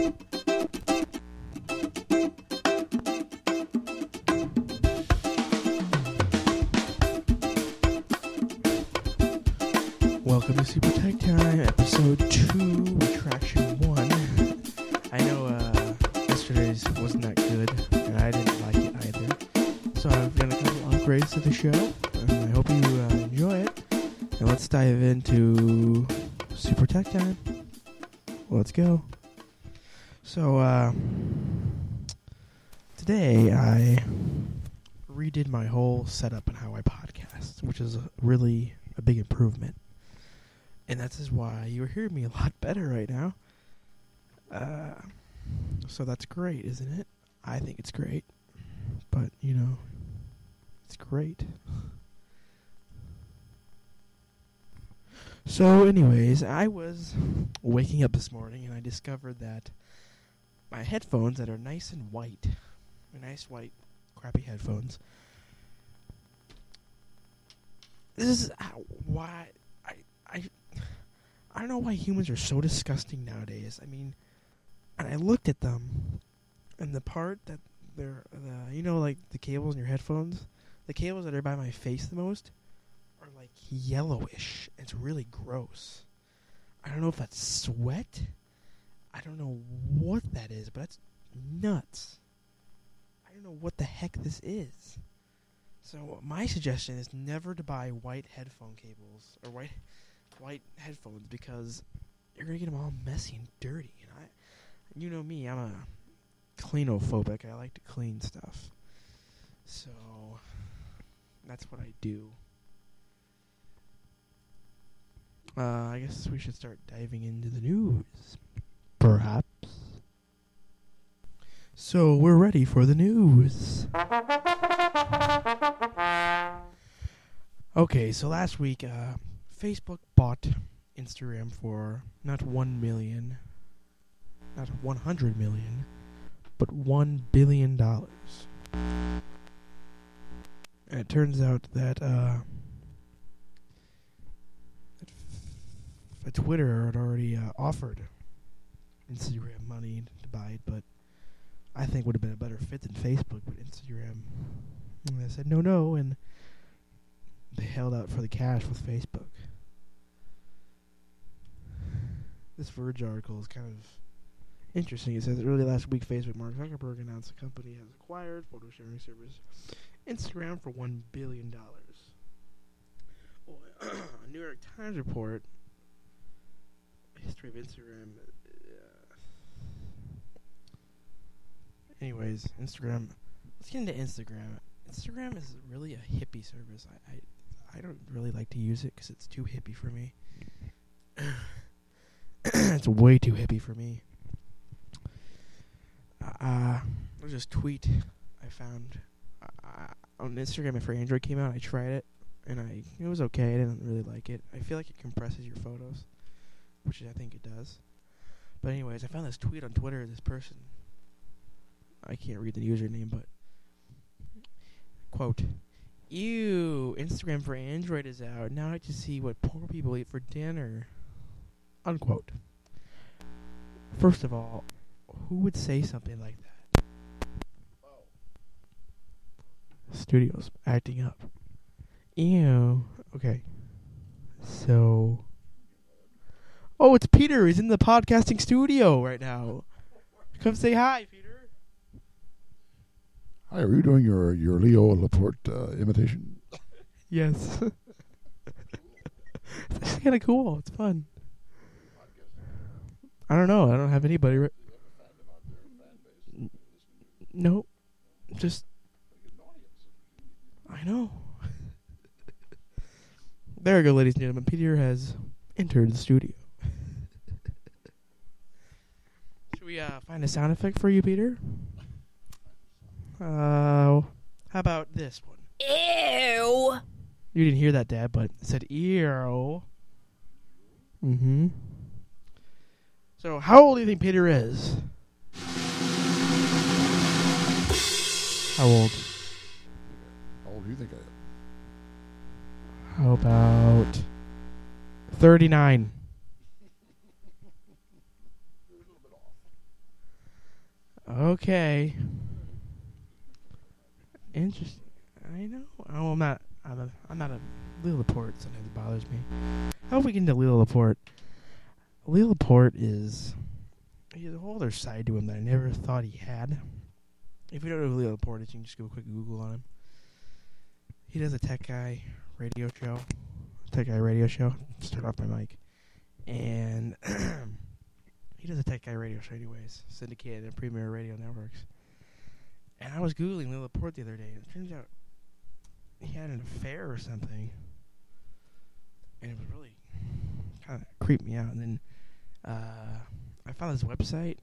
Welcome to Super Tech Time, episode 2, retraction 1. I know uh, yesterday's wasn't that good, and I didn't like it either. So I've done a couple upgrades to the show, and I hope you uh, enjoy it. And let's dive into Super Tech Time. Let's go. So, uh, today I redid my whole setup and how I podcast, which is a really a big improvement. And that is why you're hearing me a lot better right now. Uh, so that's great, isn't it? I think it's great. But, you know, it's great. So, anyways, I was waking up this morning and I discovered that my headphones that are nice and white, they're nice white, crappy headphones. This is how, why I I I don't know why humans are so disgusting nowadays. I mean, and I looked at them, and the part that they're, the, you know, like the cables in your headphones, the cables that are by my face the most, are like yellowish. It's really gross. I don't know if that's sweat. I don't know what that is, but that's nuts. I don't know what the heck this is. So my suggestion is never to buy white headphone cables or white white headphones because you're gonna get them all messy and dirty. And I, you know me, I'm a cleanophobic. I like to clean stuff, so that's what I do. Uh, I guess we should start diving into the news, perhaps. So we're ready for the news. Okay, so last week, uh, Facebook bought Instagram for not one million, not one hundred million, but one billion dollars. And it turns out that uh, that Twitter had already uh, offered Instagram money to buy it, but I think would have been a better fit than Facebook. But Instagram, and they said no, no, and they held out for the cash with Facebook. This Verge article is kind of interesting. It says that early last week, Facebook Mark Zuckerberg announced the company has acquired photo sharing service Instagram for one billion dollars. A New York Times report. History of Instagram. Anyways, Instagram. Let's get into Instagram. Instagram is really a hippie service. I, I, I don't really like to use it because it's too hippie for me. it's way too hippie for me. Uh, there's this tweet I found uh, on Instagram for Android came out. I tried it, and I it was okay. I didn't really like it. I feel like it compresses your photos, which I think it does. But anyways, I found this tweet on Twitter. This person, I can't read the username, but quote. Ew, Instagram for Android is out. Now I have to see what poor people eat for dinner. Unquote. First of all, who would say something like that? Studios acting up. Ew. Okay. So. Oh, it's Peter. He's in the podcasting studio right now. Come say hi, Peter. Hi, are you doing your, your Leo Laporte uh, imitation? Yes. it's kind of cool. It's fun. I don't know. I don't have anybody. Ri- no, just I know. there we go, ladies and gentlemen. Peter has entered the studio. Should we uh, find a sound effect for you, Peter? Uh, how about this one? Ew. You didn't hear that, Dad, but it said ew. Mm-hmm. So, how old do you think Peter is? How old? How old do you think I am? How about 39? Okay. Interesting. I know. Oh, I'm not. I'm, not a Leo Laporte. Sometimes bothers me. How about we get into Leo Laporte? Leo Laporte is. He has a whole other side to him that I never thought he had. If you don't know who Leo Laporte is, you can just go a quick Google on him. He does a tech guy radio show. Tech guy radio show. Start off my mic. And he does a tech guy radio show, anyways, syndicated in Premier Radio Networks. And I was googling Leo Laporte the other day, and it turns out he had an affair or something, and it was really kind of creeped me out. And then uh, I found this website,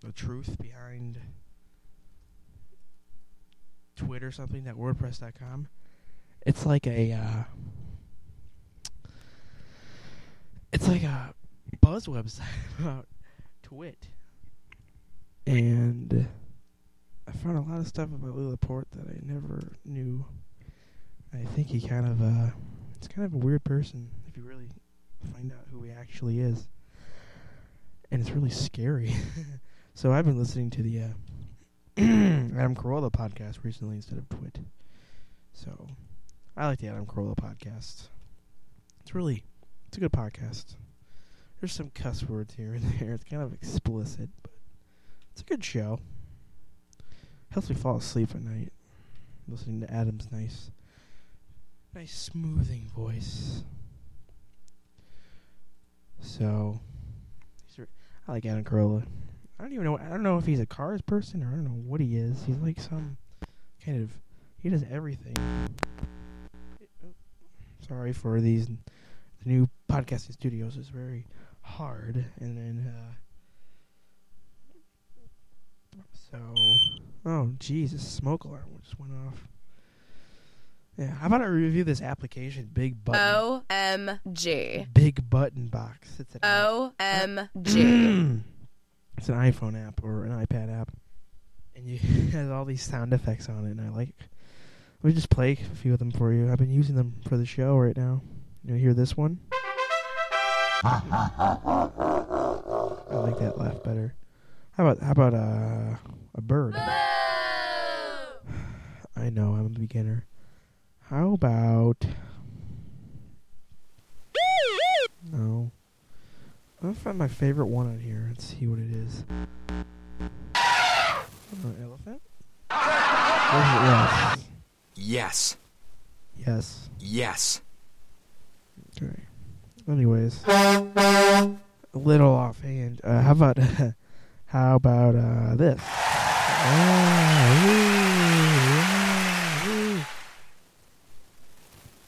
the truth behind Twitter, something that WordPress.com. It's like a uh, it's like a buzz website about Twit. And I found a lot of stuff about Leo Laporte that I never knew. I think he kind of uh it's kind of a weird person if you really find out who he actually is. And it's really scary. so I've been listening to the uh Adam Carolla podcast recently instead of Twit. So I like the Adam Carolla podcast. It's really it's a good podcast. There's some cuss words here and there. It's kind of explicit, but it's a good show. Helps me fall asleep at night. Listening to Adam's nice, nice smoothing voice. So, I like Adam Carolla. I don't even know. I don't know if he's a cars person or I don't know what he is. He's like some kind of. He does everything. Sorry for these. The new podcasting studios is very hard, and then uh, so. Oh, Jesus! Smoke alarm just went off. Yeah, how about I review this application, Big Button? O M G. Big Button Box. It's an. O M G. it's an iPhone app or an iPad app, and you it has all these sound effects on it, and I like. Let me just play a few of them for you. I've been using them for the show right now. You hear this one? I like that laugh better. How about how about uh, a bird? I know I'm a beginner. How about no? I'll find my favorite one on here. Let's see what it is. Uh, elephant? Yes. Yes. Yes. Yes. Okay. Anyways, a little offhand. Uh, how about how about uh, this?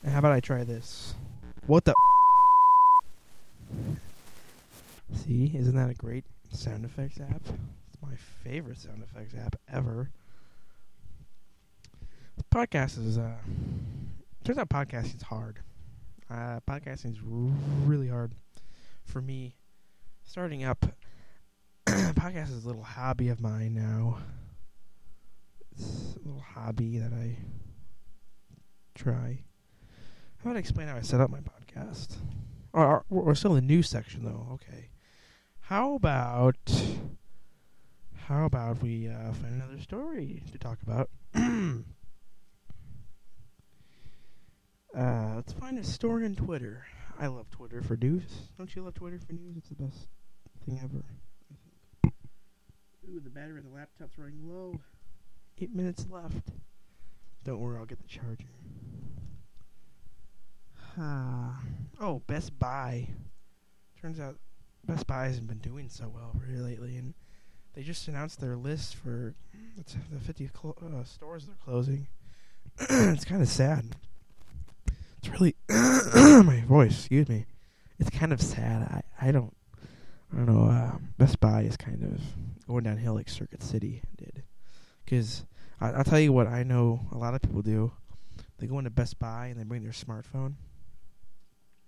And how about I try this? What the? See, isn't that a great sound effects app? It's my favorite sound effects app ever. Podcast is uh, turns out podcasting is hard. Uh, podcasting is r- really hard for me. Starting up, podcast is a little hobby of mine now. It's a little hobby that I try. How about I explain how I set up my podcast? Or, or we're still in the news section though. Okay. How about how about we uh, find another story to talk about? Uh, let's find a story on Twitter. I love Twitter for news. Don't you love Twitter for news? It's the best thing ever. I. Ooh, the battery of the laptop's running low. Eight minutes left. Don't worry, I'll get the charger. Ah. oh, Best Buy. Turns out Best Buy hasn't been doing so well really lately, and they just announced their list for it's the 50 clo- uh, stores they're closing. it's kind of sad. It's really my voice. Excuse me. It's kind of sad. I I don't I don't know. Uh, Best Buy is kind of going downhill like Circuit City did. Because I'll tell you what I know. A lot of people do. They go into Best Buy and they bring their smartphone,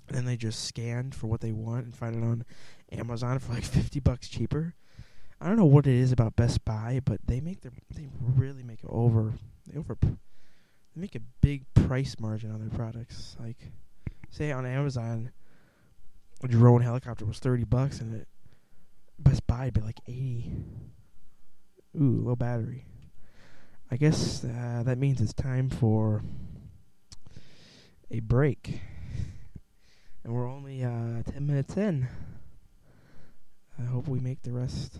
and then they just scan for what they want and find it on Amazon for like fifty bucks cheaper. I don't know what it is about Best Buy, but they make their they really make it over they over they make a big price margin on their products. Like, say on Amazon, a drone helicopter was thirty bucks, and it Best Buy would be like eighty. Ooh, low battery. I guess uh, that means it's time for a break, and we're only uh, ten minutes in. I hope we make the rest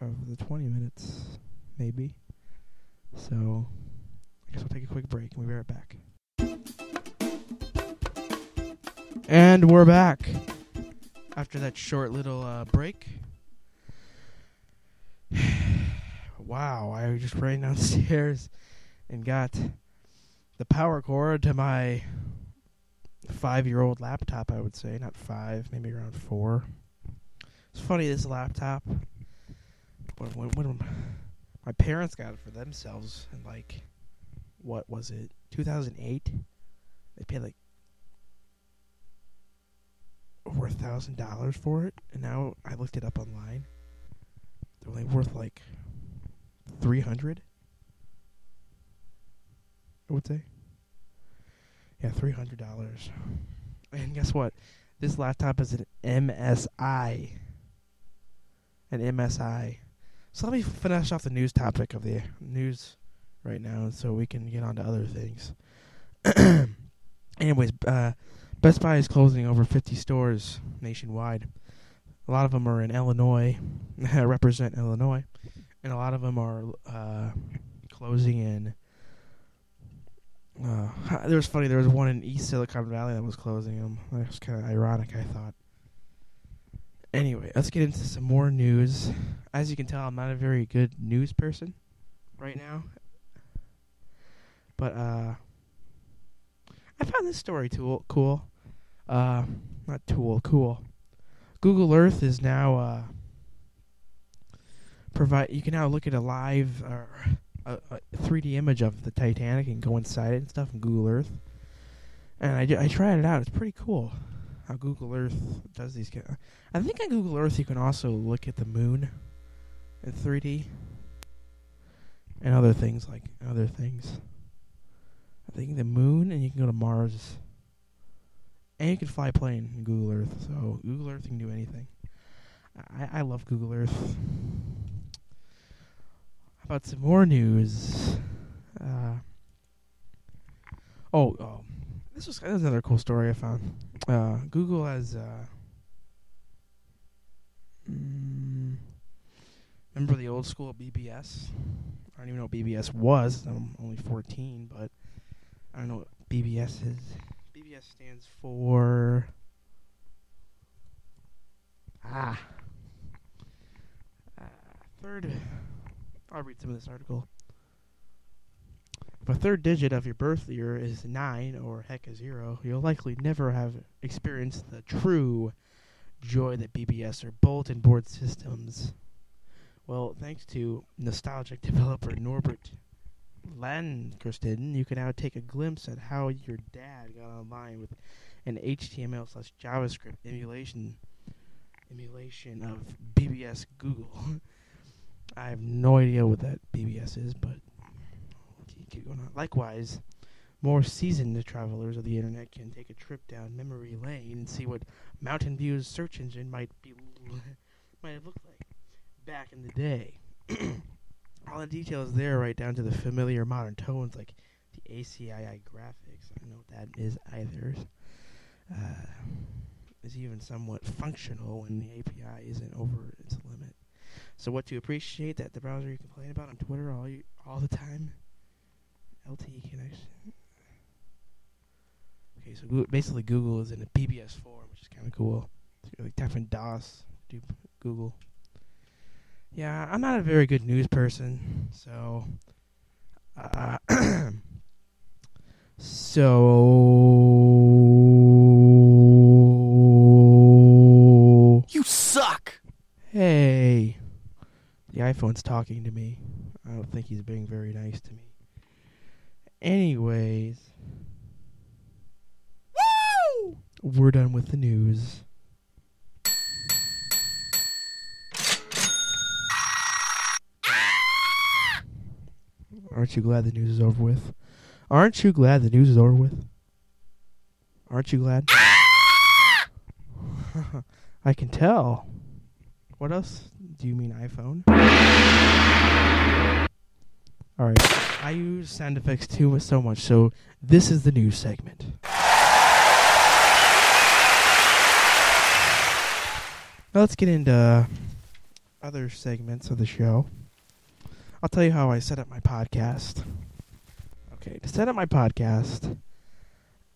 of the twenty minutes, maybe. So, I guess we'll take a quick break and we'll be right back. And we're back after that short little uh, break. Wow, I just ran downstairs and got the power cord to my five year old laptop, I would say. Not five, maybe around four. It's funny, this laptop. When, when, when my parents got it for themselves in like, what was it, 2008? They paid like over a thousand dollars for it, and now I looked it up online. They're only worth like three hundred. I would say. Yeah, three hundred dollars. And guess what? This laptop is an MSI. An MSI. So let me finish off the news topic of the news right now, so we can get on to other things. Anyways, uh, Best Buy is closing over 50 stores nationwide. A lot of them are in Illinois, represent Illinois, and a lot of them are uh, closing in. Uh, there was funny. There was one in East Silicon Valley that was closing them. That was kind of ironic, I thought. Anyway, let's get into some more news. As you can tell, I'm not a very good news person right now. But uh I found this story tool cool. Uh not tool, cool. Google Earth is now uh provide you can now look at a live or a, a 3D image of the Titanic and go inside it and stuff in Google Earth. And I, I tried it out. It's pretty cool how Google Earth does these. I think on Google Earth you can also look at the moon in 3D and other things like other things. I think the moon and you can go to Mars. And you can fly a plane in Google Earth. So Google Earth can do anything. I, I love Google Earth. About some more news? Uh, oh, oh, this was, this was another cool story I found. Uh, Google has. Uh, mm, remember the old school BBS? I don't even know what BBS was. I'm only 14, but I don't know what BBS is. BBS stands for. Ah. Uh, third. I'll read some of this article. If a third digit of your birth year is 9 or heck a 0, you'll likely never have experienced the true joy that BBS or bulletin board systems. Well, thanks to nostalgic developer Norbert Landsteiner, you can now take a glimpse at how your dad got online with an HTML slash JavaScript emulation emulation of BBS Google. I have no idea what that BBS is, but keep going on. Likewise, more seasoned travelers of the internet can take a trip down memory lane and see what Mountain View's search engine might be might have looked like back in the day. All the details there, right down to the familiar modern tones like the ACII graphics. I don't know what that is either. Uh, is even somewhat functional when the API isn't over its limit. So, what to appreciate that the browser you complain about on Twitter all you, all the time? LTE connection. Okay, so Google, basically Google is in a BBS form, which is kind of cool. Like type in DOS, do Google. Yeah, I'm not a very good news person, so. Uh, so. You suck! Hey. The iPhone's talking to me. I don't think he's being very nice to me. Anyways. Woo! We're done with the news. Aren't you glad the news is over with? Aren't you glad the news is over with? Aren't you glad? I can tell. What else? Do you mean iPhone? All right. I use sound effects too so much, so this is the news segment. Now let's get into other segments of the show. I'll tell you how I set up my podcast. Okay, to set up my podcast,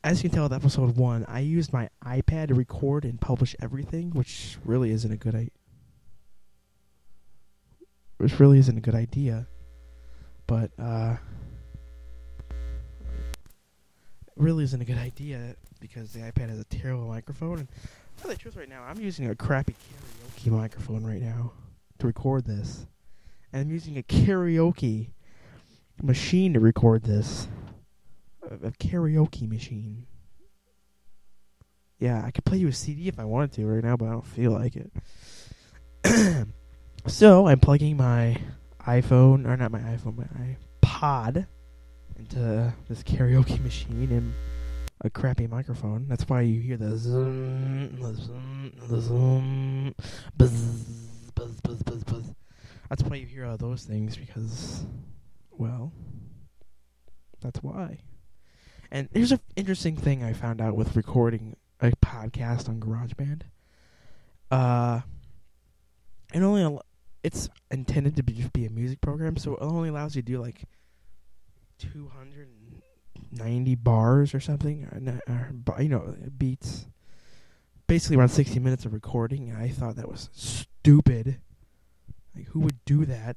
as you can tell with episode one, I used my iPad to record and publish everything, which really isn't a good idea. Which really isn't a good idea, but uh, really isn't a good idea because the iPad has a terrible microphone. And the truth, right now I'm using a crappy karaoke microphone right now to record this, and I'm using a karaoke machine to record this. A, a karaoke machine. Yeah, I could play you a CD if I wanted to right now, but I don't feel like it. so I'm plugging my iPhone, or not my iPhone, my iPod into this karaoke machine and a crappy microphone. That's why you hear the zoom, the zoom, the zoom, buzz, buzz, buzz, buzz, buzz. That's why you hear all those things because, well, that's why. And here's an interesting thing I found out with recording a podcast on GarageBand. Uh, it only it's intended to be just be a music program, so it only allows you to do like 290 bars or something, or, or you know, beats. Basically, around 60 minutes of recording. And I thought that was stupid. Like, who would do that?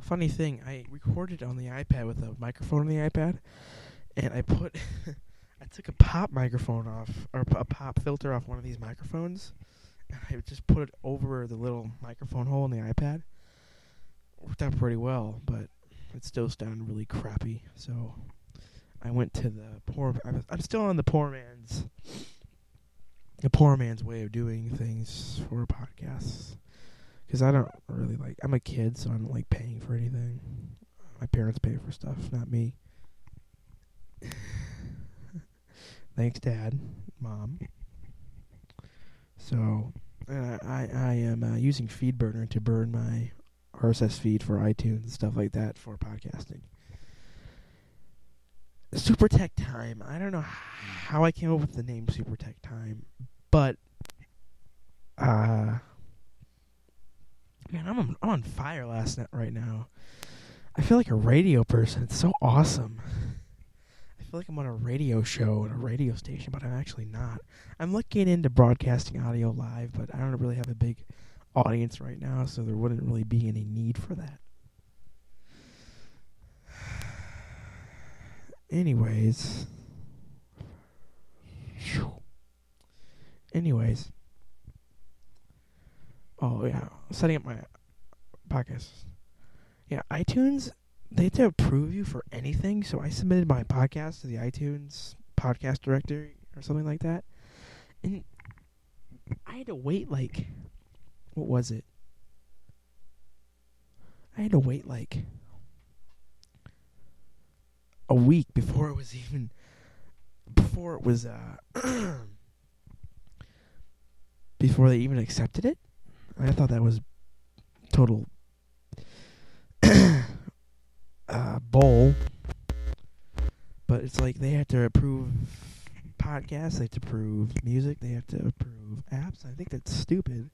Funny thing, I recorded on the iPad with a microphone on the iPad, and I put, I took a pop microphone off, or a pop filter off one of these microphones, I just put it over the little microphone hole in the iPad. Worked out pretty well, but it still sounded really crappy. So I went to the poor. I'm, I'm still on the poor man's, the poor man's way of doing things for podcasts. Because I don't really like. I'm a kid, so I don't like paying for anything. My parents pay for stuff, not me. Thanks, Dad, Mom. So, uh, I I am uh, using FeedBurner to burn my RSS feed for iTunes and stuff like that for podcasting. Super Tech Time. I don't know how I came up with the name Super Tech Time, but uh man, I'm on, I'm on fire last night right now. I feel like a radio person. It's so awesome. I feel like I'm on a radio show at a radio station, but I'm actually not. I'm looking into broadcasting audio live, but I don't really have a big audience right now, so there wouldn't really be any need for that. Anyways. Anyways. Oh yeah, setting up my podcast. Yeah, iTunes they have to approve you for anything, so I submitted my podcast to the iTunes podcast directory or something like that. And I had to wait like what was it? I had to wait like a week before it was even before it was uh before they even accepted it. I thought that was total uh bull. But it's like they have to approve podcasts, they have to approve music, they have to approve apps. I think that's stupid.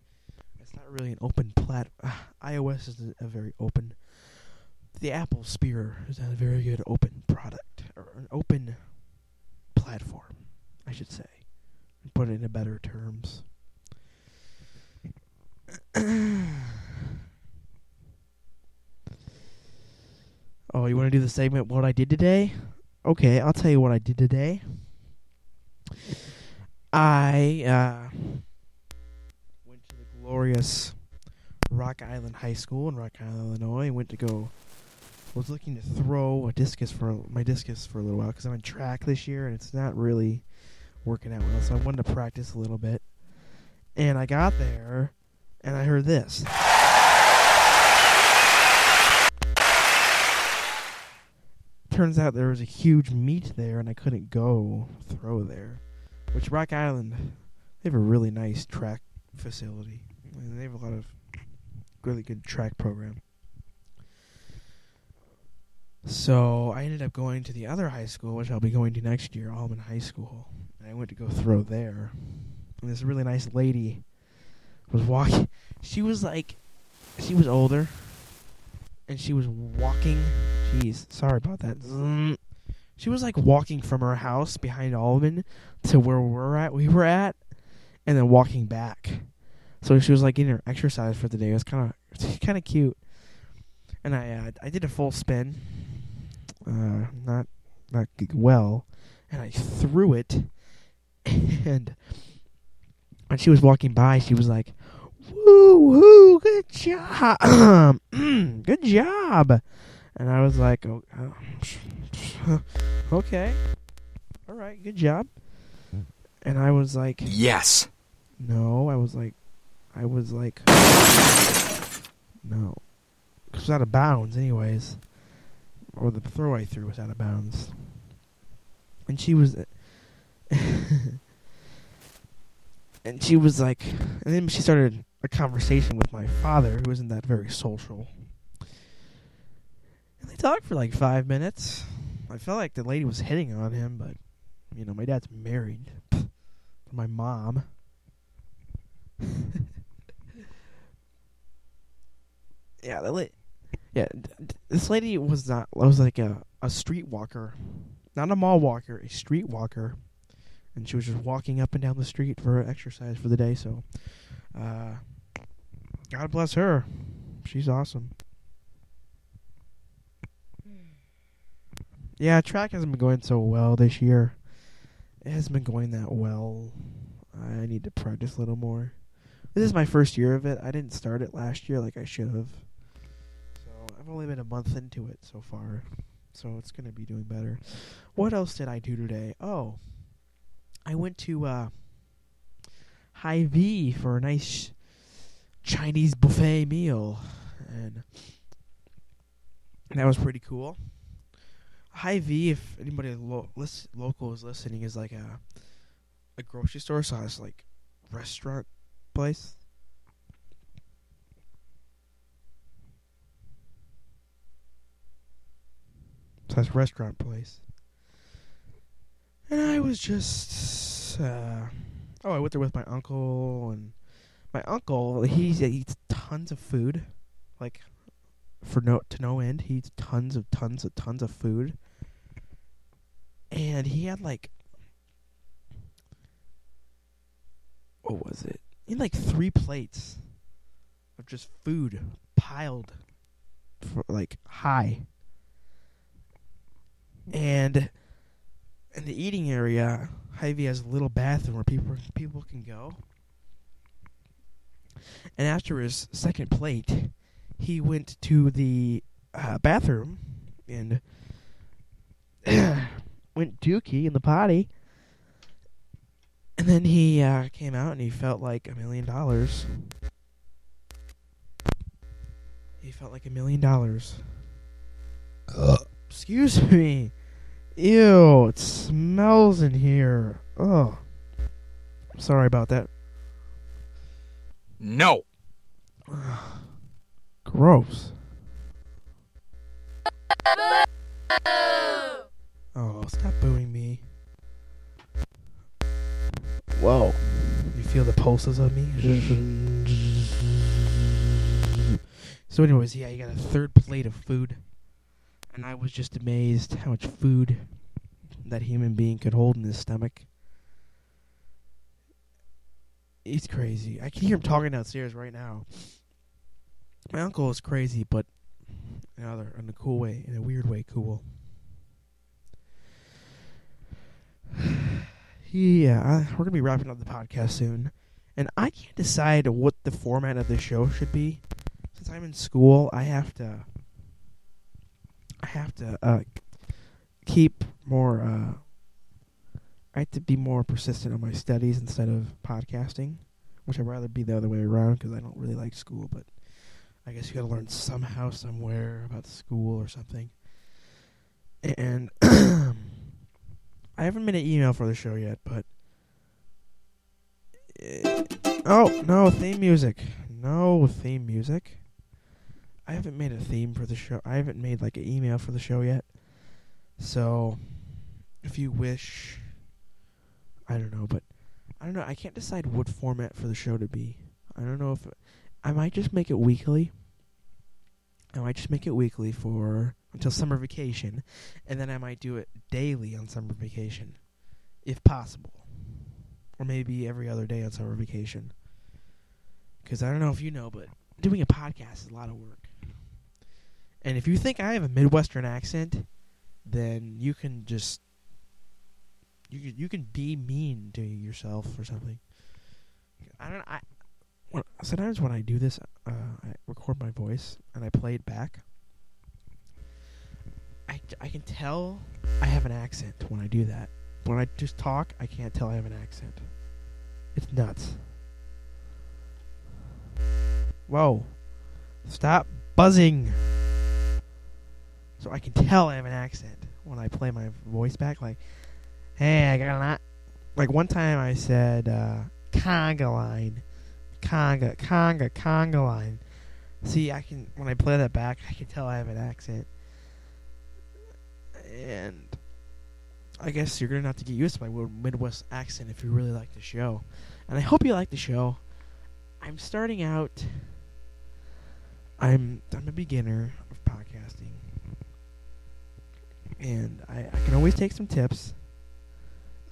It's not really an open plat. Uh, iOS is a, very open. The Apple Spear is a very good open product or an open platform, I should say. Put it in better terms. oh, you want to do the segment what I did today? Okay, I'll tell you what I did today. I uh went to the glorious Rock Island High School in Rock Island, Illinois. Went to go. Was looking to throw a discus for my discus for a little while because I'm in track this year and it's not really working out well. So I wanted to practice a little bit, and I got there, and I heard this. Turns out there was a huge meet there, and I couldn't go throw there. Which Rock Island, they have a really nice track facility. And they have a lot of really good track program. So I ended up going to the other high school, which I'll be going to next year, Alleman High School. And I went to go throw there. And this really nice lady was walking. She was like, she was older, and she was walking. Jeez, sorry about that. She was like walking from her house behind Alleman to where we're at. We were at, and then walking back. So she was like getting her exercise for the day. It was kind of kind of cute. And I uh, I did a full spin, uh, not not well, and I threw it. And when she was walking by, she was like, "Woo woo, good job, good job." And I was like, oh, uh, "Okay, all right, good job." And I was like, Yes. no, I was like, I was like, no, it was out of bounds, anyways, or the throw I threw was out of bounds, and she was, and she was like, and then she started a conversation with my father, who isn't that very social, they talked for like five minutes. I felt like the lady was hitting on him, but you know, my dad's married my mom. yeah, the la- yeah, this lady was not was like a a street walker, not a mall walker, a street walker, and she was just walking up and down the street for exercise for the day. So, uh, God bless her, she's awesome. Yeah, track hasn't been going so well this year. It hasn't been going that well. I need to practice a little more. This is my first year of it. I didn't start it last year like I should have. So I've only been a month into it so far. So it's going to be doing better. What else did I do today? Oh, I went to uh, Hy-Vee for a nice Chinese buffet meal. And that was pretty cool. Hy-Vee, if anybody lo- lis- local is listening, is like a a grocery store, it's like restaurant place. It's restaurant place. And I was just uh oh, I went there with my uncle and my uncle he eats tons of food. Like for no to no end. He eats tons of tons of tons of food. And he had like what was it? He had like three plates of just food piled for like high. And in the eating area, Hy-Vee has a little bathroom where people people can go. And after his second plate, he went to the uh, bathroom and went dookie in the potty. And then he uh, came out and he felt like a million dollars. He felt like a million dollars. Excuse me. Ew, it smells in here. Oh. Sorry about that. No. Gross. Oh, stop booing me. Whoa. You feel the pulses of me? so, anyways, yeah, you got a third plate of food. And I was just amazed how much food that human being could hold in his stomach. He's crazy. I can hear him talking downstairs right now. My uncle is crazy, but in other in a cool way, in a weird way, cool. yeah, we're gonna be wrapping up the podcast soon, and I can't decide what the format of the show should be. Since I'm in school, I have to. I have to uh, keep more. Uh, I have to be more persistent on my studies instead of podcasting, which I'd rather be the other way around because I don't really like school, but. I guess you got to learn somehow, somewhere about school or something. And I haven't made an email for the show yet, but uh, oh no, theme music, no theme music. I haven't made a theme for the show. I haven't made like an email for the show yet. So, if you wish, I don't know, but I don't know. I can't decide what format for the show to be. I don't know if I might just make it weekly. I might just make it weekly for until summer vacation, and then I might do it daily on summer vacation, if possible, or maybe every other day on summer vacation. Because I don't know if you know, but doing a podcast is a lot of work. And if you think I have a Midwestern accent, then you can just you can, you can be mean to yourself or something. I don't. I sometimes when I do this, uh, I record my voice and I play it back. I, I can tell I have an accent when I do that. When I just talk, I can't tell I have an accent. It's nuts. Whoa. Stop buzzing. So I can tell I have an accent when I play my voice back. Like, hey, I got a lot. Like one time I said, uh, conga line. Conga, conga, conga line. See, I can, when I play that back, I can tell I have an accent. And I guess you're going to have to get used to my Midwest accent if you really like the show. And I hope you like the show. I'm starting out. I'm I'm a beginner of podcasting, and I, I can always take some tips.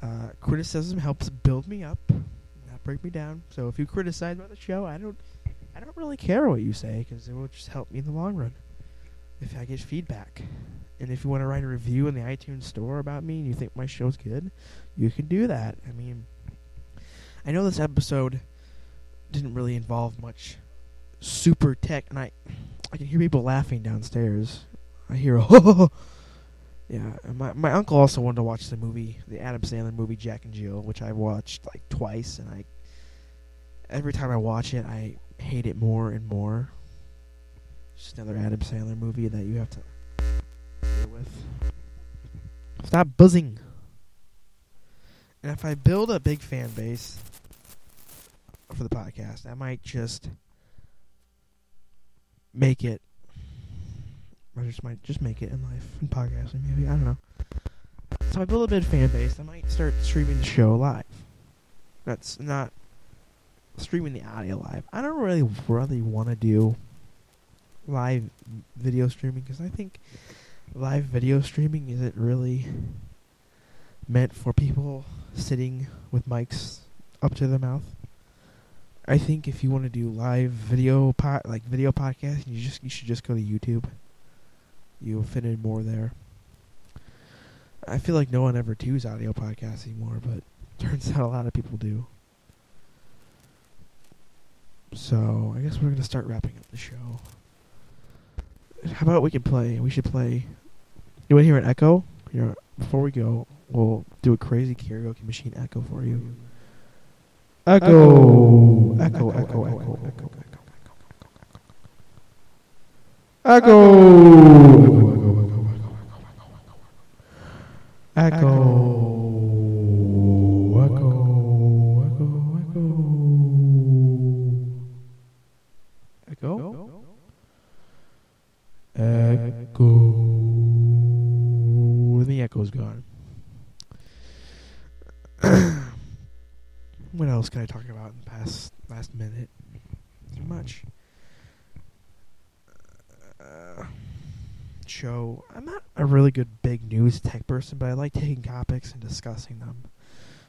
Uh, criticism helps build me up, not break me down. So if you criticize about the show, I don't I don't really care what you say because it will just help me in the long run. If I get feedback, and if you want to write a review in the iTunes store about me and you think my show's good, you can do that. I mean, I know this episode didn't really involve much super tech, and I I can hear people laughing downstairs. I hear a yeah. And my my uncle also wanted to watch the movie, the Adam Sandler movie Jack and Jill, which I watched like twice, and I every time I watch it, I hate it more and more. It's Just another Adam Sandler movie that you have to deal with. Stop buzzing. And if I build a big fan base for the podcast, I might just make it. I just might just make it in life in podcasting. Maybe I don't know. So I build a big fan base. I might start streaming the show live. That's not streaming the audio live. I don't really really want to do live video streaming because I think live video streaming isn't really meant for people sitting with mics up to their mouth. I think if you want to do live video po- like video podcast, you just you should just go to YouTube. You'll fit in more there. I feel like no one ever does audio podcasts anymore, but turns out a lot of people do. So I guess we're gonna start wrapping up the show. How about we can play? We should play. You want to hear an echo? Here, before we go, we'll do a crazy karaoke machine echo for you. Echo, echo, echo, echo, echo, echo, echo, echo, echo, else can I talk about in the past last minute? Too much. Uh, show. I'm not a really good big news tech person, but I like taking topics and discussing them.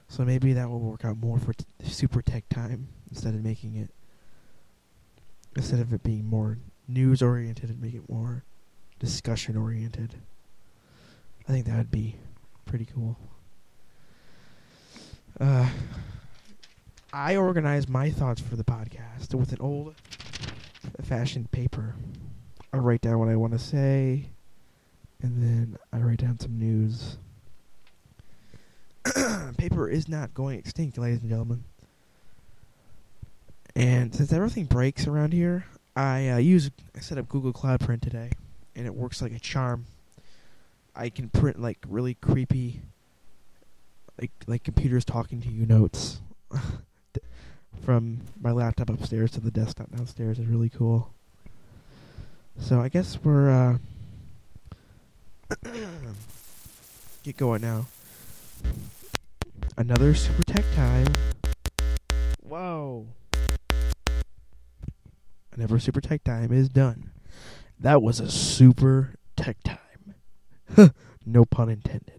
So maybe that will work out more for super tech time instead of making it instead of it being more news oriented and make it more discussion oriented. I think that would be pretty cool. Uh, I organize my thoughts for the podcast with an old fashioned paper. I write down what I want to say, and then I write down some news. paper is not going extinct, ladies and gentlemen. And since everything breaks around here, I uh, use I set up Google Cloud Print today, and it works like a charm. I can print like really creepy, like like computers talking to you notes from my laptop upstairs to the desktop downstairs is really cool. So I guess we're uh, get going now. Another super tech time. Whoa. Another super tech time is done. That was a super tech time. no pun intended.